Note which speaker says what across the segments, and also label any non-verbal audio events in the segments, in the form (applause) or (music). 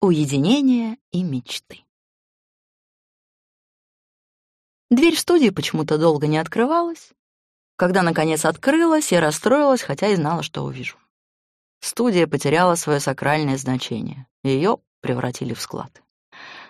Speaker 1: Уединение и мечты. Дверь в студии почему-то долго не открывалась. Когда, наконец, открылась, я расстроилась, хотя и знала, что увижу. Студия потеряла свое сакральное значение. Ее превратили в склад.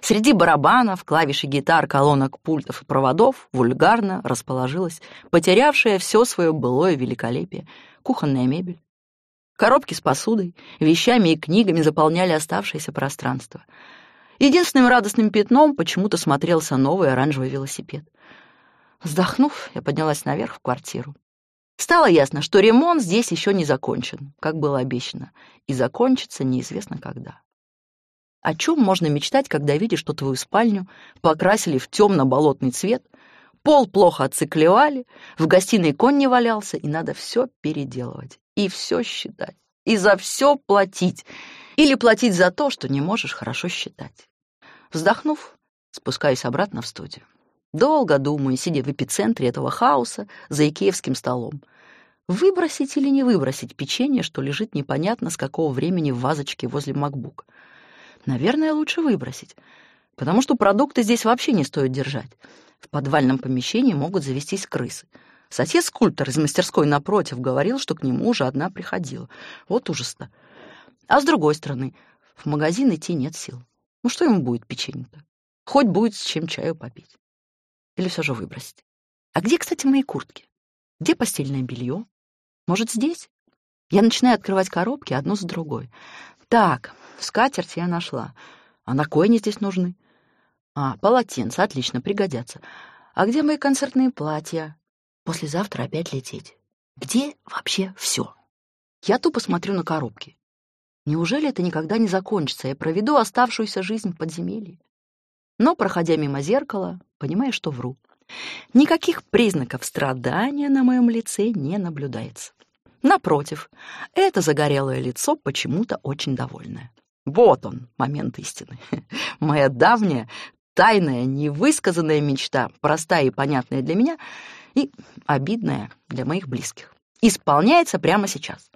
Speaker 1: Среди барабанов, клавиш и гитар, колонок, пультов и проводов вульгарно расположилась потерявшая все свое былое великолепие кухонная мебель, Коробки с посудой, вещами и книгами заполняли оставшееся пространство. Единственным радостным пятном почему-то смотрелся новый оранжевый велосипед. Вздохнув, я поднялась наверх в квартиру. Стало ясно, что ремонт здесь еще не закончен, как было обещано, и закончится неизвестно когда. О чем можно мечтать, когда видишь, что твою спальню покрасили в темно-болотный цвет, пол плохо отциклевали, в гостиной конь не валялся, и надо все переделывать и все считать, и за все платить, или платить за то, что не можешь хорошо считать. Вздохнув, спускаюсь обратно в студию. Долго думаю, сидя в эпицентре этого хаоса за икеевским столом. Выбросить или не выбросить печенье, что лежит непонятно с какого времени в вазочке возле макбука. Наверное, лучше выбросить, потому что продукты здесь вообще не стоит держать. В подвальном помещении могут завестись крысы — Сосед-скульптор из мастерской напротив говорил, что к нему уже одна приходила. Вот ужас-то. А с другой стороны, в магазин идти нет сил. Ну что ему будет печенье-то? Хоть будет с чем чаю попить. Или все же выбросить. А где, кстати, мои куртки? Где постельное белье? Может, здесь? Я начинаю открывать коробки одну за другой. Так, скатерть я нашла. А на кой они здесь нужны? А, полотенца, отлично, пригодятся. А где мои концертные платья? Послезавтра опять лететь. Где вообще все? Я тупо смотрю на коробки. Неужели это никогда не закончится? Я проведу оставшуюся жизнь в подземелье. Но, проходя мимо зеркала, понимаю, что вру. Никаких признаков страдания на моем лице не наблюдается. Напротив, это загорелое лицо почему-то очень довольное. Вот он, момент истины. (laughs) Моя давняя, тайная, невысказанная мечта, простая и понятная для меня — и обидное для моих близких. Исполняется прямо сейчас.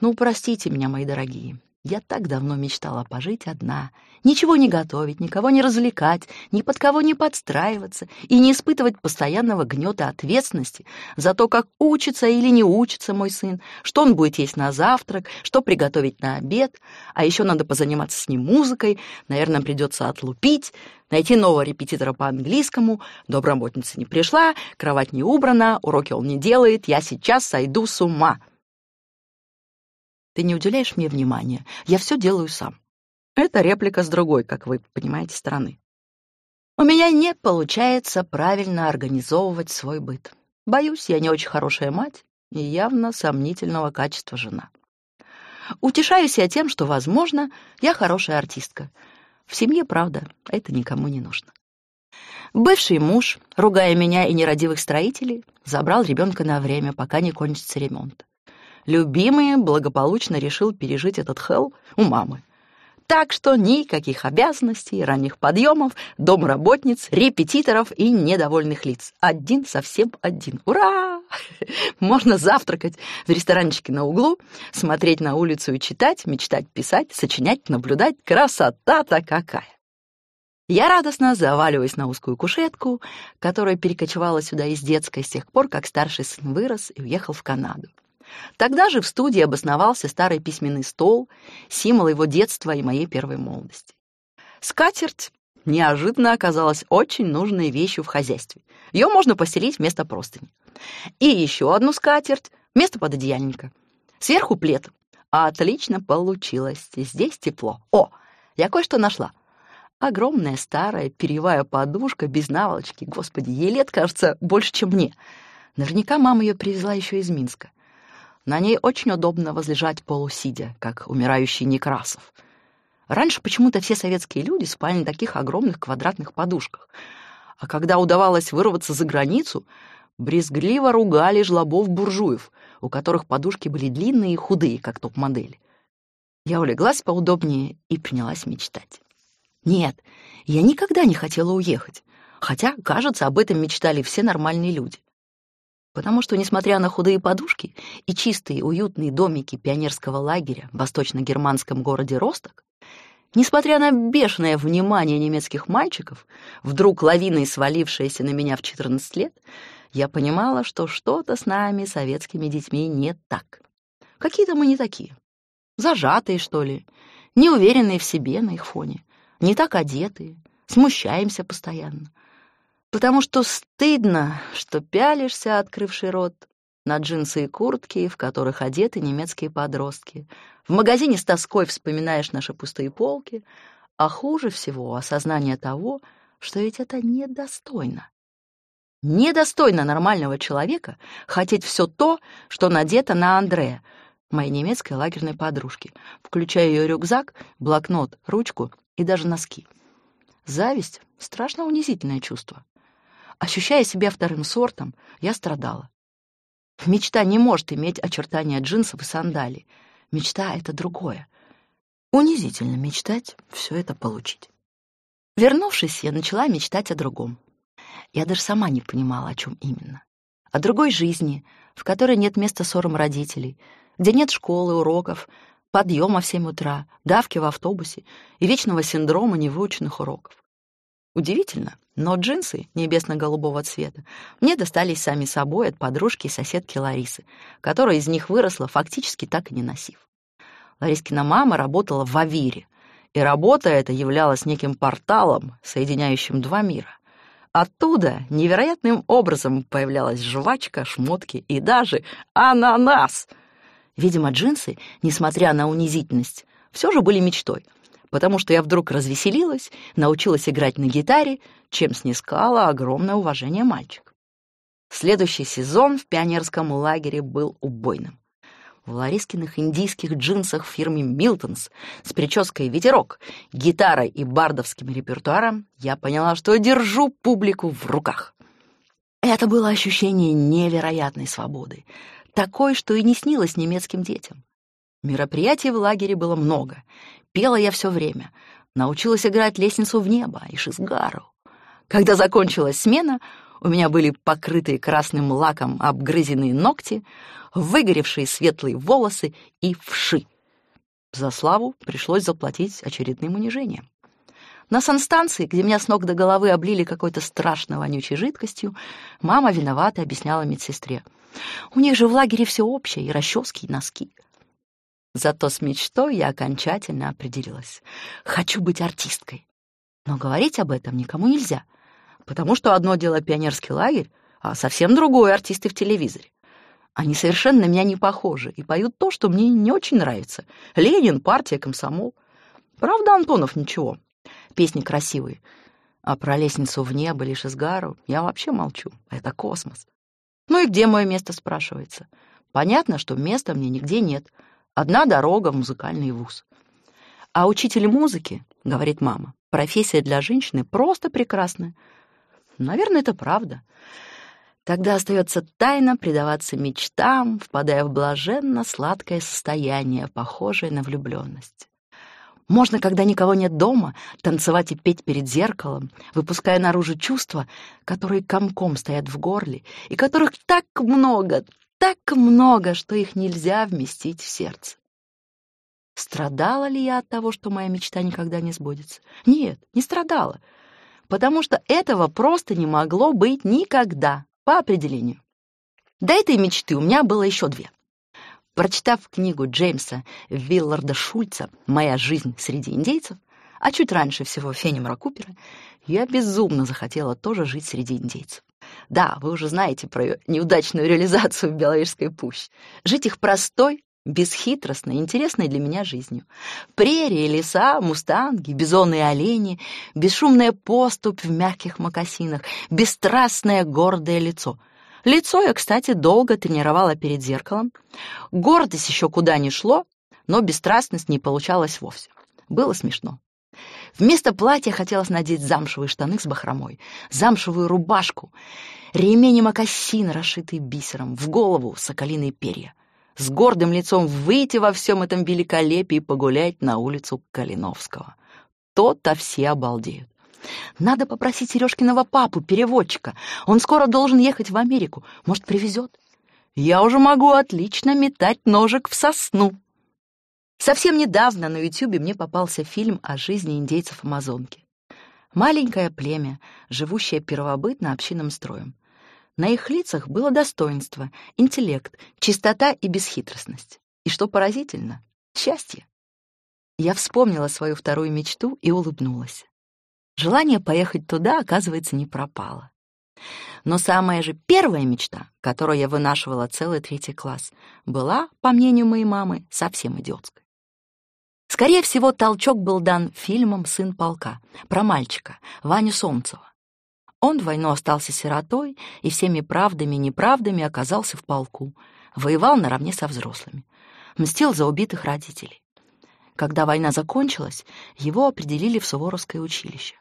Speaker 1: Ну, простите меня, мои дорогие, я так давно мечтала пожить одна, ничего не готовить, никого не развлекать, ни под кого не подстраиваться и не испытывать постоянного гнета ответственности за то, как учится или не учится мой сын, что он будет есть на завтрак, что приготовить на обед, а еще надо позаниматься с ним музыкой, наверное, придется отлупить, найти нового репетитора по английскому, домработница не пришла, кровать не убрана, уроки он не делает, я сейчас сойду с ума. Ты не уделяешь мне внимания. Я все делаю сам. Это реплика с другой, как вы понимаете, стороны. У меня не получается правильно организовывать свой быт. Боюсь, я не очень хорошая мать и явно сомнительного качества жена. Утешаюсь я тем, что, возможно, я хорошая артистка. В семье, правда, это никому не нужно. Бывший муж, ругая меня и нерадивых строителей, забрал ребенка на время, пока не кончится ремонт любимый благополучно решил пережить этот хелл у мамы. Так что никаких обязанностей, ранних подъемов, домработниц, репетиторов и недовольных лиц. Один совсем один. Ура! (laughs) Можно завтракать в ресторанчике на углу, смотреть на улицу и читать, мечтать, писать, сочинять, наблюдать. Красота-то какая! Я радостно заваливаюсь на узкую кушетку, которая перекочевала сюда из детской с тех пор, как старший сын вырос и уехал в Канаду. Тогда же в студии обосновался старый письменный стол, символ его детства и моей первой молодости. Скатерть неожиданно оказалась очень нужной вещью в хозяйстве. Ее можно постелить вместо простыни. И еще одну скатерть вместо пододеяльника. Сверху плед. Отлично получилось. Здесь тепло. О, я кое-что нашла. Огромная старая перьевая подушка без наволочки. Господи, ей лет, кажется, больше, чем мне. Наверняка мама ее привезла еще из Минска. На ней очень удобно возлежать полусидя, как умирающий Некрасов. Раньше почему-то все советские люди спали на таких огромных квадратных подушках. А когда удавалось вырваться за границу, брезгливо ругали жлобов-буржуев, у которых подушки были длинные и худые, как топ-модели. Я улеглась поудобнее и принялась мечтать. Нет, я никогда не хотела уехать, хотя, кажется, об этом мечтали все нормальные люди потому что, несмотря на худые подушки и чистые уютные домики пионерского лагеря в восточно-германском городе Росток, Несмотря на бешеное внимание немецких мальчиков, вдруг лавиной свалившееся на меня в 14 лет, я понимала, что что-то с нами, советскими детьми, не так. Какие-то мы не такие. Зажатые, что ли, неуверенные в себе на их фоне, не так одетые, смущаемся постоянно. Потому что стыдно, что пялишься, открывший рот, на джинсы и куртки, в которых одеты немецкие подростки. В магазине с тоской вспоминаешь наши пустые полки, а хуже всего осознание того, что ведь это недостойно. Недостойно нормального человека хотеть все то, что надето на Андрея, моей немецкой лагерной подружки, включая ее рюкзак, блокнот, ручку и даже носки. Зависть — страшно унизительное чувство. Ощущая себя вторым сортом, я страдала. Мечта не может иметь очертания джинсов и сандалий. Мечта — это другое. Унизительно мечтать все это получить. Вернувшись, я начала мечтать о другом. Я даже сама не понимала, о чем именно. О другой жизни, в которой нет места ссорам родителей, где нет школы, уроков, подъема в семь утра, давки в автобусе и вечного синдрома невыученных уроков. Удивительно, но джинсы небесно-голубого цвета мне достались сами собой от подружки и соседки Ларисы, которая из них выросла, фактически так и не носив. Ларискина мама работала в Авире, и работа эта являлась неким порталом, соединяющим два мира. Оттуда невероятным образом появлялась жвачка, шмотки и даже ананас. Видимо, джинсы, несмотря на унизительность, все же были мечтой — потому что я вдруг развеселилась, научилась играть на гитаре, чем снискала огромное уважение мальчик. Следующий сезон в пионерском лагере был убойным. В Ларискиных индийских джинсах фирмы «Милтонс» с прической «Ветерок», гитарой и бардовским репертуаром я поняла, что держу публику в руках. Это было ощущение невероятной свободы, такой, что и не снилось немецким детям. Мероприятий в лагере было много. Пела я все время. Научилась играть лестницу в небо и шизгару. Когда закончилась смена, у меня были покрытые красным лаком обгрызенные ногти, выгоревшие светлые волосы и вши. За славу пришлось заплатить очередным унижением. На санстанции, где меня с ног до головы облили какой-то страшной вонючей жидкостью, мама виновата объясняла медсестре. У них же в лагере все общее, и расчески, и носки. Зато с мечтой я окончательно определилась. Хочу быть артисткой. Но говорить об этом никому нельзя, потому что одно дело пионерский лагерь, а совсем другое — артисты в телевизоре. Они совершенно на меня не похожи и поют то, что мне не очень нравится. Ленин, партия, комсомол. Правда, Антонов ничего. Песни красивые. А про лестницу в небо лишь из гару я вообще молчу. Это космос. Ну и где мое место, спрашивается? Понятно, что места мне нигде нет — Одна дорога в музыкальный вуз. А учитель музыки, говорит мама, профессия для женщины просто прекрасная. Наверное, это правда. Тогда остается тайно предаваться мечтам, впадая в блаженно-сладкое состояние, похожее на влюбленность. Можно, когда никого нет дома, танцевать и петь перед зеркалом, выпуская наружу чувства, которые комком стоят в горле и которых так много, так много, что их нельзя вместить в сердце. Страдала ли я от того, что моя мечта никогда не сбудется? Нет, не страдала, потому что этого просто не могло быть никогда, по определению. До этой мечты у меня было еще две. Прочитав книгу Джеймса Вилларда Шульца «Моя жизнь среди индейцев», а чуть раньше всего Фенимора Купера, я безумно захотела тоже жить среди индейцев. Да, вы уже знаете про неудачную реализацию в Беловежской пуще. Жить их простой, бесхитростной, интересной для меня жизнью. Прерии, леса, мустанги, бизоны и олени, бесшумная поступь в мягких мокасинах, бесстрастное гордое лицо. Лицо я, кстати, долго тренировала перед зеркалом. Гордость еще куда ни шло, но бесстрастность не получалась вовсе. Было смешно. Вместо платья хотелось надеть замшевые штаны с бахромой, замшевую рубашку, ремень и мокасин, расшитый бисером, в голову соколиные перья. С гордым лицом выйти во всем этом великолепии и погулять на улицу Калиновского. То-то все обалдеют. Надо попросить Сережкиного папу, переводчика. Он скоро должен ехать в Америку. Может, привезет? Я уже могу отлично метать ножик в сосну. Совсем недавно на Ютубе мне попался фильм о жизни индейцев Амазонки. Маленькое племя, живущее первобытно-общинным строем. На их лицах было достоинство, интеллект, чистота и бесхитростность. И что поразительно — счастье. Я вспомнила свою вторую мечту и улыбнулась. Желание поехать туда, оказывается, не пропало. Но самая же первая мечта, которую я вынашивала целый третий класс, была, по мнению моей мамы, совсем идиотской. Скорее всего, толчок был дан фильмом «Сын полка» про мальчика, Ваню Солнцева. Он войну остался сиротой и всеми правдами и неправдами оказался в полку, воевал наравне со взрослыми, мстил за убитых родителей. Когда война закончилась, его определили в Суворовское училище.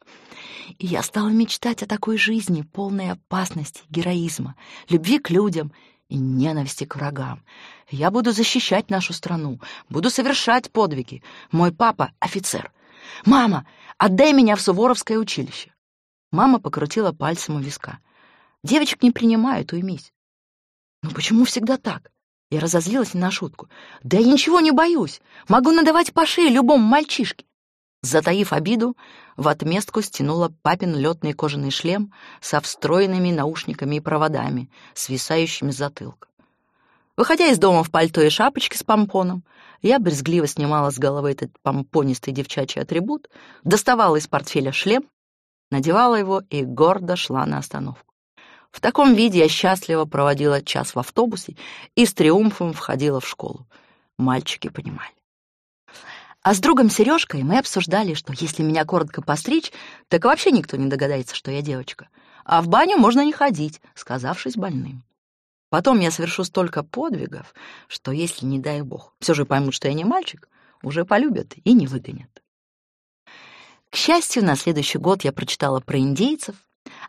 Speaker 1: И я стала мечтать о такой жизни, полной опасности, героизма, любви к людям и ненависти к врагам. Я буду защищать нашу страну, буду совершать подвиги. Мой папа — офицер. «Мама, отдай меня в Суворовское училище!» Мама покрутила пальцем у виска. «Девочек не принимают, уймись». «Ну почему всегда так? Я разозлилась на шутку. «Да я ничего не боюсь. Могу надавать по шее любому мальчишке». Затаив обиду, в отместку стянула папин летный кожаный шлем со встроенными наушниками и проводами, свисающими с затылка. Выходя из дома в пальто и шапочке с помпоном, я брезгливо снимала с головы этот помпонистый девчачий атрибут, доставала из портфеля шлем, надевала его и гордо шла на остановку. В таком виде я счастливо проводила час в автобусе и с триумфом входила в школу. Мальчики понимали. А с другом Сережкой мы обсуждали, что если меня коротко постричь, так вообще никто не догадается, что я девочка. А в баню можно не ходить, сказавшись больным. Потом я совершу столько подвигов, что если, не дай бог, все же поймут, что я не мальчик, уже полюбят и не выгонят. К счастью, на следующий год я прочитала про индейцев,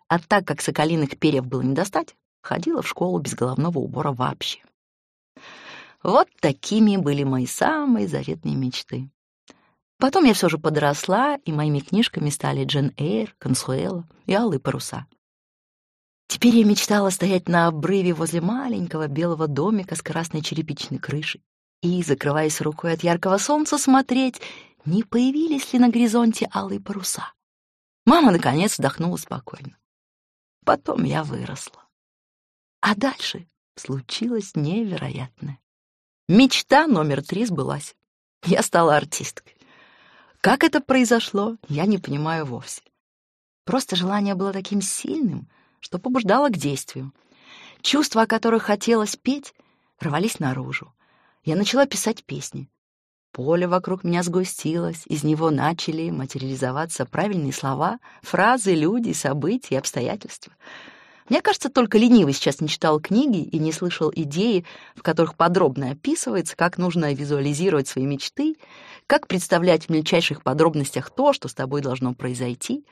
Speaker 1: а так как соколиных перьев было не достать, ходила в школу без головного убора вообще. Вот такими были мои самые заветные мечты. Потом я все же подросла, и моими книжками стали Джен Эйр, Консуэла и Алые паруса. Теперь я мечтала стоять на обрыве возле маленького белого домика с красной черепичной крышей и, закрываясь рукой от яркого солнца, смотреть, не появились ли на горизонте алые паруса. Мама, наконец, вздохнула спокойно. Потом я выросла. А дальше случилось невероятное. Мечта номер три сбылась. Я стала артисткой. Как это произошло, я не понимаю вовсе. Просто желание было таким сильным, что побуждало к действию. Чувства, о которых хотелось петь, рвались наружу. Я начала писать песни. Поле вокруг меня сгустилось, из него начали материализоваться правильные слова, фразы, люди, события, обстоятельства. Мне кажется, только ленивый сейчас не читал книги и не слышал идеи, в которых подробно описывается, как нужно визуализировать свои мечты, как представлять в мельчайших подробностях то, что с тобой должно произойти,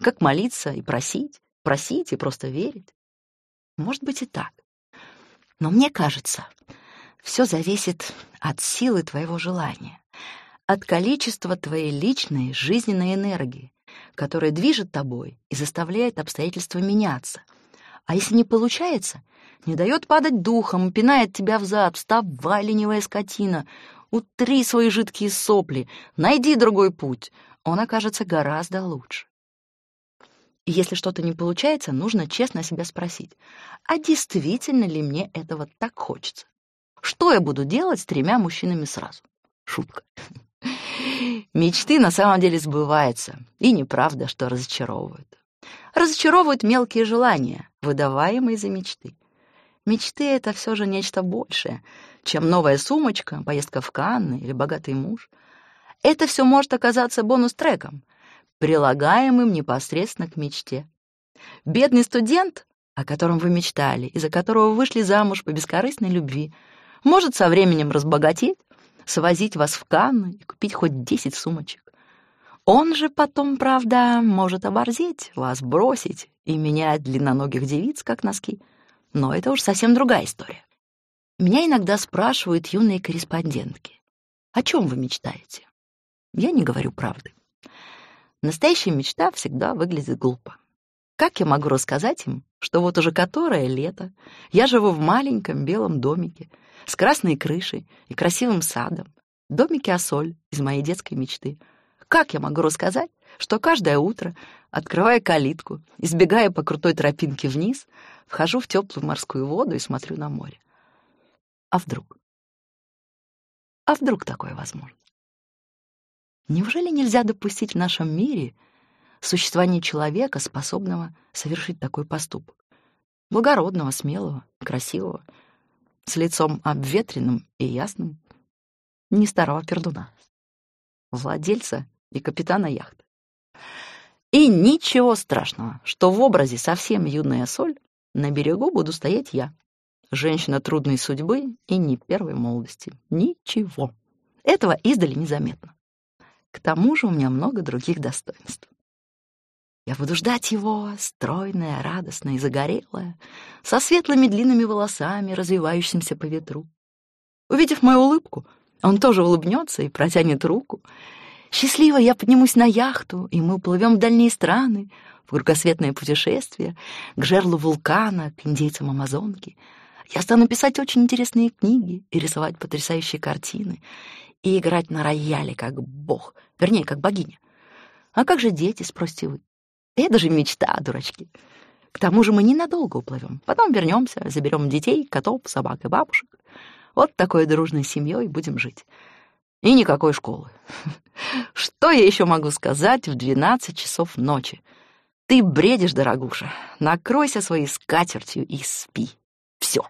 Speaker 1: как молиться и просить, просить и просто верить. Может быть и так. Но мне кажется, все зависит от силы твоего желания, от количества твоей личной жизненной энергии, которая движет тобой и заставляет обстоятельства меняться. А если не получается, не дает падать духом, пинает тебя взад, вставай, ленивая скотина, утри свои жидкие сопли, найди другой путь, он окажется гораздо лучше. И если что-то не получается, нужно честно себя спросить, а действительно ли мне этого так хочется? Что я буду делать с тремя мужчинами сразу? Шутка. (laughs) Мечты на самом деле сбываются, и неправда, что разочаровывают. Разочаровывают мелкие желания, выдаваемые за мечты. Мечты — это все же нечто большее, чем новая сумочка, поездка в Канны или богатый муж. Это все может оказаться бонус-треком, прилагаемым непосредственно к мечте. Бедный студент, о котором вы мечтали, из-за которого вышли замуж по бескорыстной любви — может со временем разбогатеть, свозить вас в Канны и купить хоть десять сумочек. Он же потом, правда, может оборзеть, вас бросить и менять длинноногих девиц, как носки. Но это уж совсем другая история. Меня иногда спрашивают юные корреспондентки, о чем вы мечтаете? Я не говорю правды. Настоящая мечта всегда выглядит глупо. Как я могу рассказать им, что вот уже которое лето я живу в маленьком белом домике, с красной крышей и красивым садом, Домики-осоль из моей детской мечты. Как я могу рассказать, что каждое утро, открывая калитку, избегая по крутой тропинке вниз, вхожу в теплую морскую воду и смотрю на море? А вдруг? А вдруг такое возможно? Неужели нельзя допустить в нашем мире существование человека, способного совершить такой поступок? Благородного, смелого, красивого, с лицом обветренным и ясным, не старого пердуна, владельца и капитана яхты. И ничего страшного, что в образе совсем юная соль на берегу буду стоять я, женщина трудной судьбы и не первой молодости. Ничего. Этого издали незаметно. К тому же у меня много других достоинств. Я буду ждать его, стройная, радостная и загорелая, со светлыми длинными волосами, развивающимся по ветру. Увидев мою улыбку, он тоже улыбнется и протянет руку. Счастливо я поднимусь на яхту, и мы уплывем в дальние страны, в кругосветное путешествие, к жерлу вулкана, к индейцам Амазонки. Я стану писать очень интересные книги и рисовать потрясающие картины, и играть на рояле как бог, вернее, как богиня. А как же дети, спросите вы? Это же мечта, дурачки. К тому же мы ненадолго уплывем. Потом вернемся, заберем детей, котов, собак и бабушек. Вот такой дружной семьей будем жить. И никакой школы. (laughs) Что я еще могу сказать в 12 часов ночи? Ты бредишь, дорогуша. Накройся своей скатертью и спи. Все.